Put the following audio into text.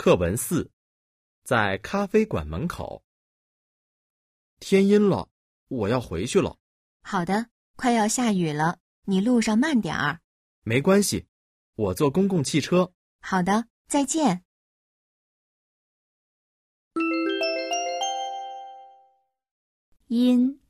课文四在咖啡馆门口。天阴了我要回去了。好的快要下雨了你路上慢点儿。没关系我坐公共汽车。好的再见。阴